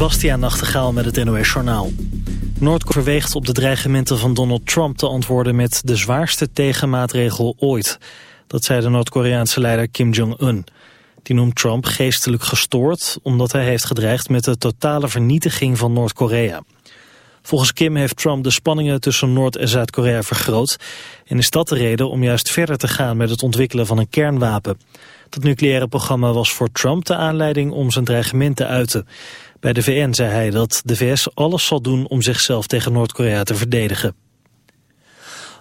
Bastiaan Nachtegaal met het NOS Journaal. Noord-Korea verweegt op de dreigementen van Donald Trump te antwoorden met de zwaarste tegenmaatregel ooit. Dat zei de Noord-Koreaanse leider Kim Jong-un. Die noemt Trump geestelijk gestoord omdat hij heeft gedreigd met de totale vernietiging van Noord-Korea. Volgens Kim heeft Trump de spanningen tussen Noord- en Zuid-Korea vergroot... en is dat de reden om juist verder te gaan met het ontwikkelen van een kernwapen. Dat nucleaire programma was voor Trump de aanleiding om zijn dreigement te uiten. Bij de VN zei hij dat de VS alles zal doen om zichzelf tegen Noord-Korea te verdedigen.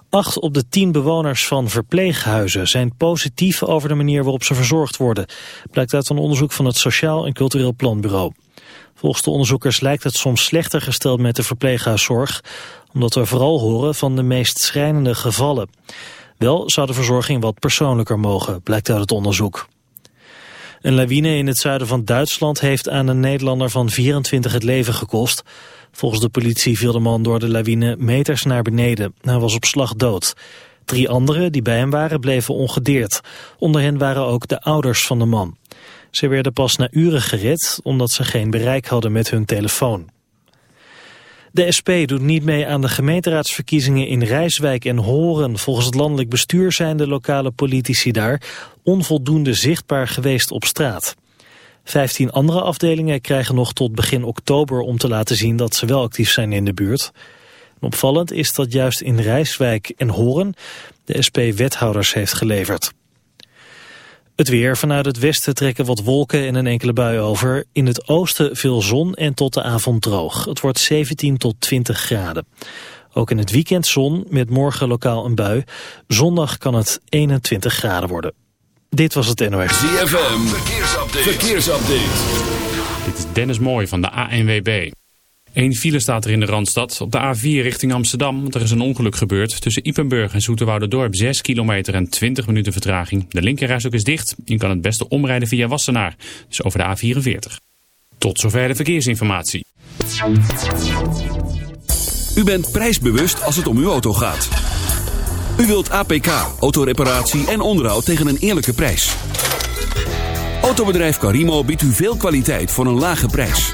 Acht op de tien bewoners van verpleeghuizen zijn positief over de manier waarop ze verzorgd worden. Blijkt uit een onderzoek van het Sociaal en Cultureel Planbureau. Volgens de onderzoekers lijkt het soms slechter gesteld met de verpleeghuiszorg, omdat we vooral horen van de meest schrijnende gevallen. Wel zou de verzorging wat persoonlijker mogen, blijkt uit het onderzoek. Een lawine in het zuiden van Duitsland heeft aan een Nederlander van 24 het leven gekost. Volgens de politie viel de man door de lawine meters naar beneden. Hij was op slag dood. Drie anderen die bij hem waren bleven ongedeerd. Onder hen waren ook de ouders van de man. Ze werden pas na uren gered omdat ze geen bereik hadden met hun telefoon. De SP doet niet mee aan de gemeenteraadsverkiezingen in Rijswijk en Horen. Volgens het landelijk bestuur zijn de lokale politici daar onvoldoende zichtbaar geweest op straat. Vijftien andere afdelingen krijgen nog tot begin oktober om te laten zien dat ze wel actief zijn in de buurt. opvallend is dat juist in Rijswijk en Horen de SP wethouders heeft geleverd. Het weer. Vanuit het westen trekken wat wolken en een enkele bui over. In het oosten veel zon en tot de avond droog. Het wordt 17 tot 20 graden. Ook in het weekend zon, met morgen lokaal een bui. Zondag kan het 21 graden worden. Dit was het NOS. ZFM, verkeersupdate. verkeersupdate. Dit is Dennis Mooij van de ANWB. Eén file staat er in de Randstad. Op de A4 richting Amsterdam, want er is een ongeluk gebeurd. Tussen Ipenburg en Dorp 6 kilometer en 20 minuten vertraging. De linkerreis ook is dicht. Je kan het beste omrijden via Wassenaar. Dus over de A44. Tot zover de verkeersinformatie. U bent prijsbewust als het om uw auto gaat. U wilt APK, autoreparatie en onderhoud tegen een eerlijke prijs. Autobedrijf Carimo biedt u veel kwaliteit voor een lage prijs.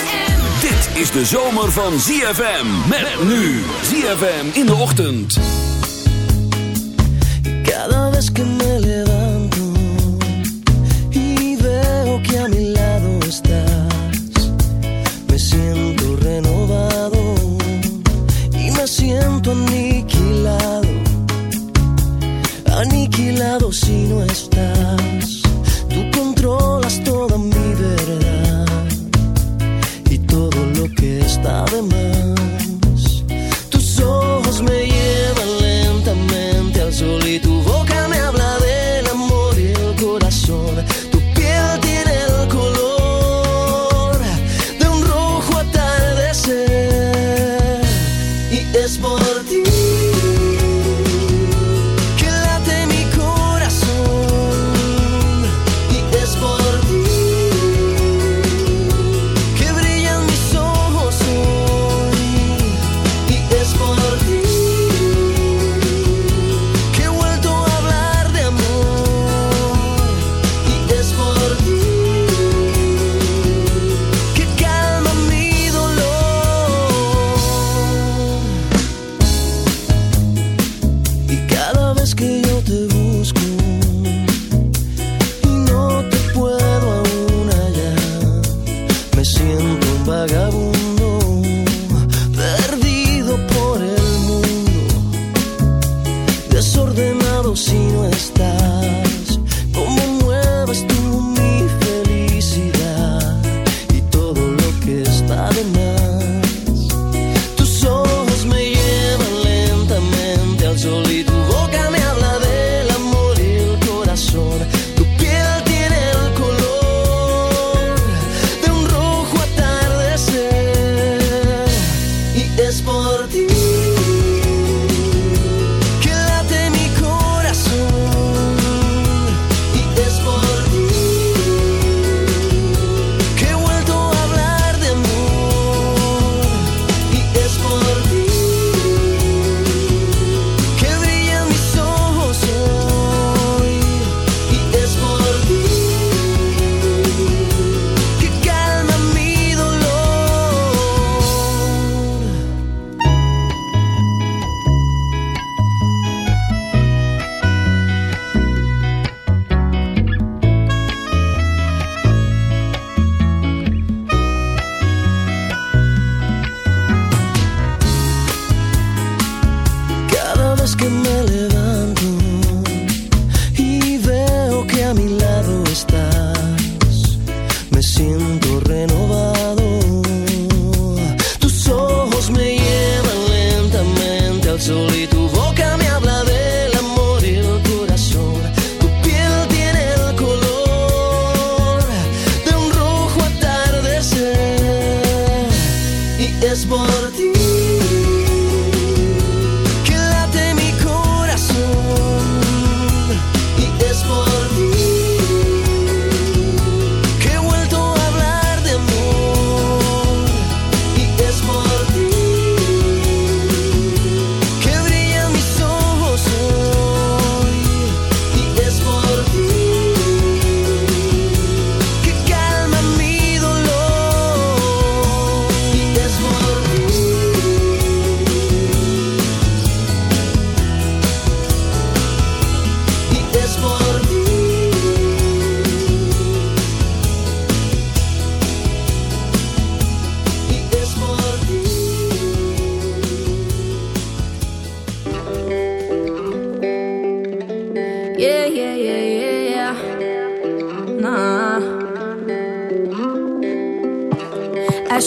Dit is de zomer van ZFM. Met nu. ZFM in de ochtend. Cada vez que me levanto y veo que a mi lado estás, me siento renovado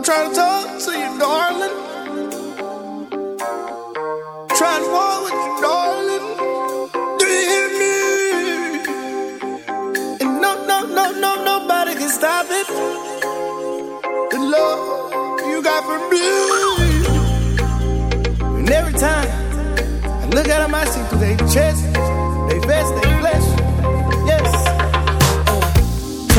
I'm trying to talk to you, darling. Trying to walk with you, darling. Do you hear me? And no, no, no, no, nobody can stop it. The love you got for me. And every time I look at them, I see through their chest, they vest, they flesh.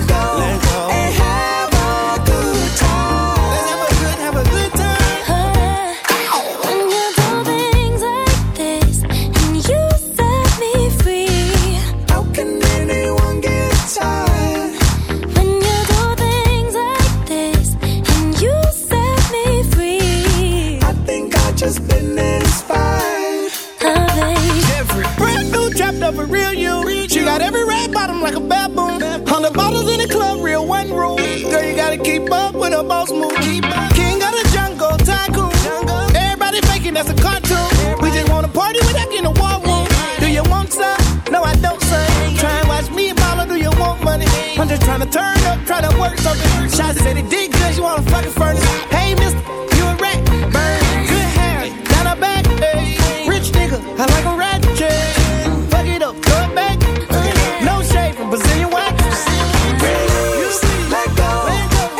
let Shots said it did good, you wanna fucking furnace. Hey, mister, you a rat. Burn, good hair, down her back. Hey, rich nigga, I like a rat chain. Fuck it up, throw it back. No shade from Brazilian wax. Let go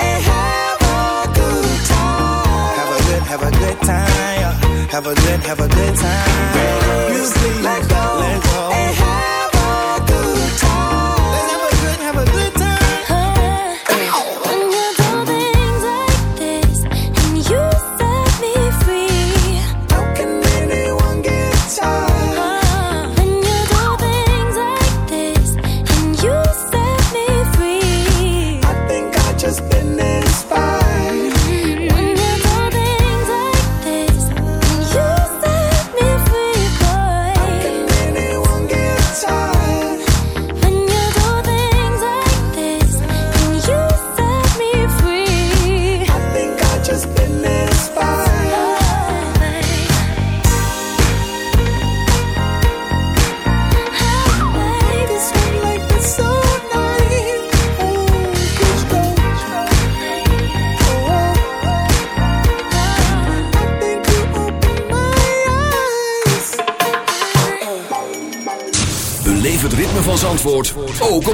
and have a good time. Have a good, have a good time. Have a good, have a good time.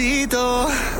necesito